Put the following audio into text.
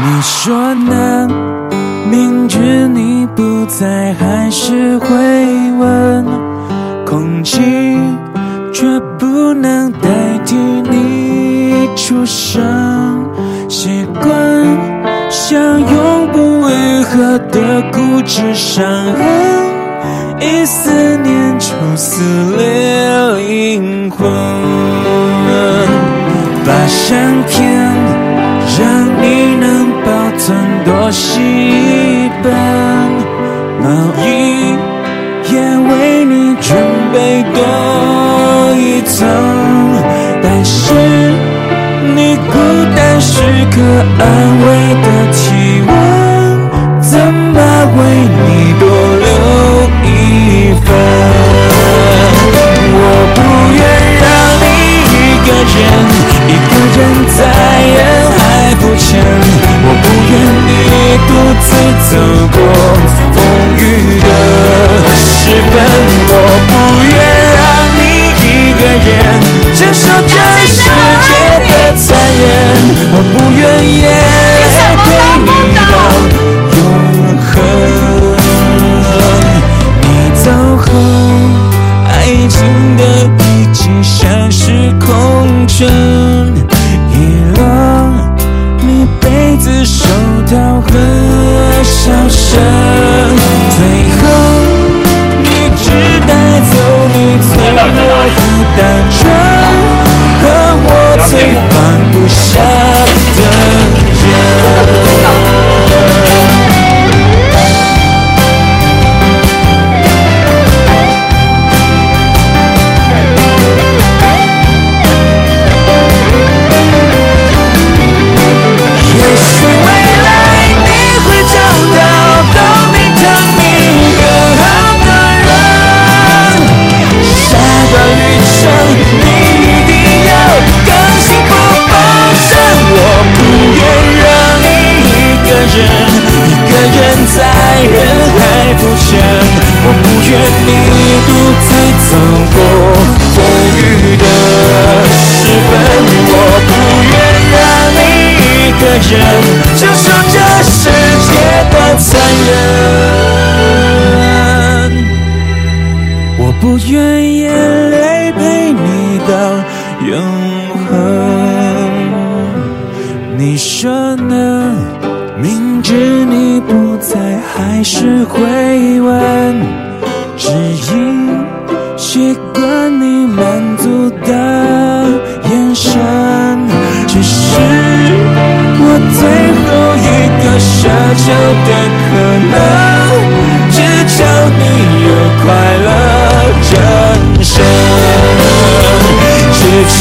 你说呢明知你不在还是会问。空气却不能代替你出声。习惯像永不愈合的固执伤痕一思念就撕裂灵魂把相片存多细一本，毛衣也为你准备多一层，但是你孤单时刻安慰独自走过风雨的时分。我不愿让你一个人承受这世界的残忍。我不愿走过风雨的时分，我不愿让你一个人承受这世界的残忍。我不愿眼泪陪你到永恒。你说呢？明知你不在，还是会问，只因习惯你满足的眼神只是我最后一个奢求的可能只求你有快乐人生只求